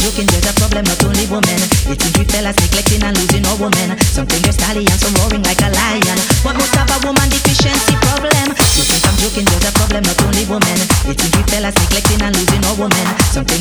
joking, there's a problem, not only women. You seems we fellas neglecting and losing our women. Something you're stallion, some roaring like a lion. What must have a woman deficiency problem. You think I'm joking, there's a problem, not only women. You seems we fellas neglecting and losing our women. Something